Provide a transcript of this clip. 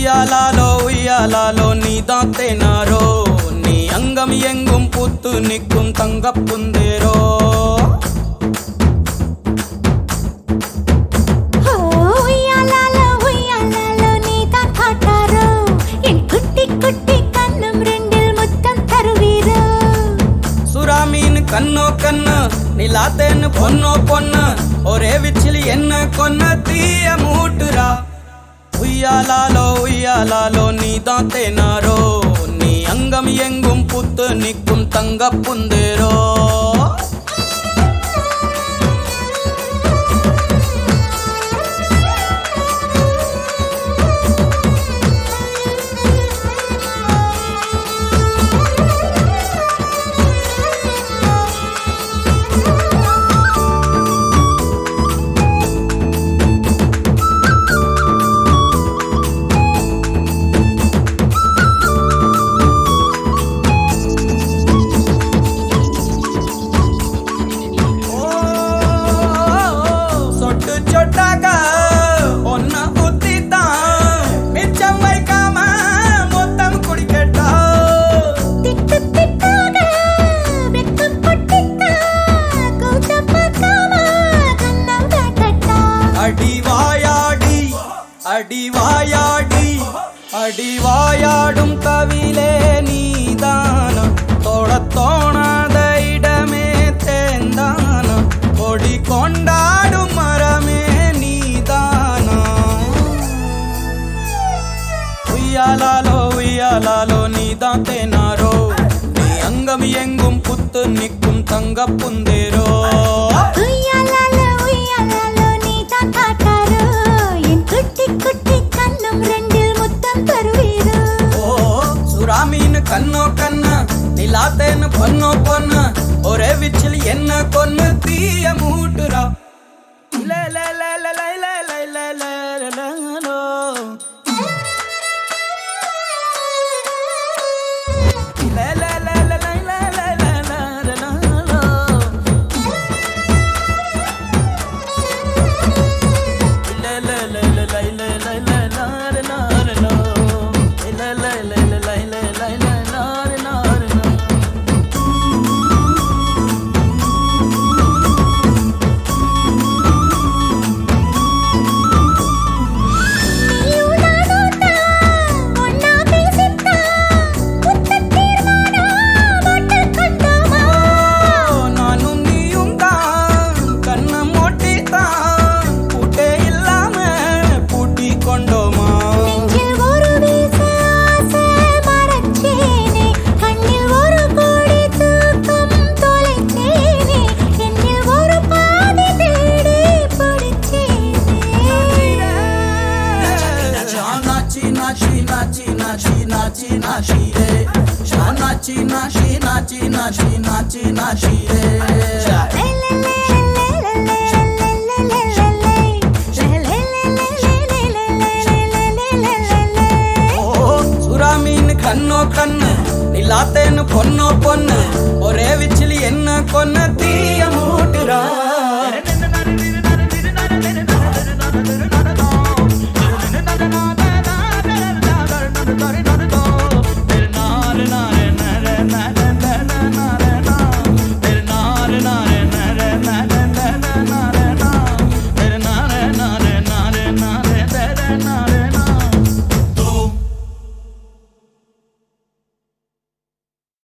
உய்யாலாலோ உய்யாலாலோ நீ தான் தேனாரோ. நீ அங்கம் எங்கும் பூத்து நிற்கும் தங்க புந்தேரோ. கண்ணோ கண்ணு நிலாத்தேன்னு பொண்ணோ பொண்ணு. ஒரே விச்சில் என்ன கொன்ன தீய மூட்டுரா உய்யாலாலோ உய்யாலாலோ நீதான் தேனாரோ. நீ அங்கம் எங்கும் புத்து நிற்கும் தங்க புந்தேரோ. வாயாடி அடிவாயாடி அடிவாயாடும் கவிலே நீதானம். தோழத் தோணாத இடமே தேந்தானம். கொடி கொண்டாடும் மரமே நீதானம். உய்யாலாலோ உய்யாலாலோ நீதான் தேனாரோ. நீ அங்கம் எங்கும் புத்து நிற்கும் தங்க புந்தேரோ. கண்ணோ கண்ணு நிலாத்தேன்னு பொண்ணோ பொண்ணு ஒரே விச்சில் என்ன கொன்னு தீய மூட்டுறா. லே, லே, லே, லே, নাচি রে নাচি নাচি নাচি নাচি নাচি নাচি রে கண்ணோ கண்ணு. நிலாத்தேன்னு பொண்ணோ பொண்ணு. ஒரே விச்சிலி என்ன கொன்ன தீயமோ अपना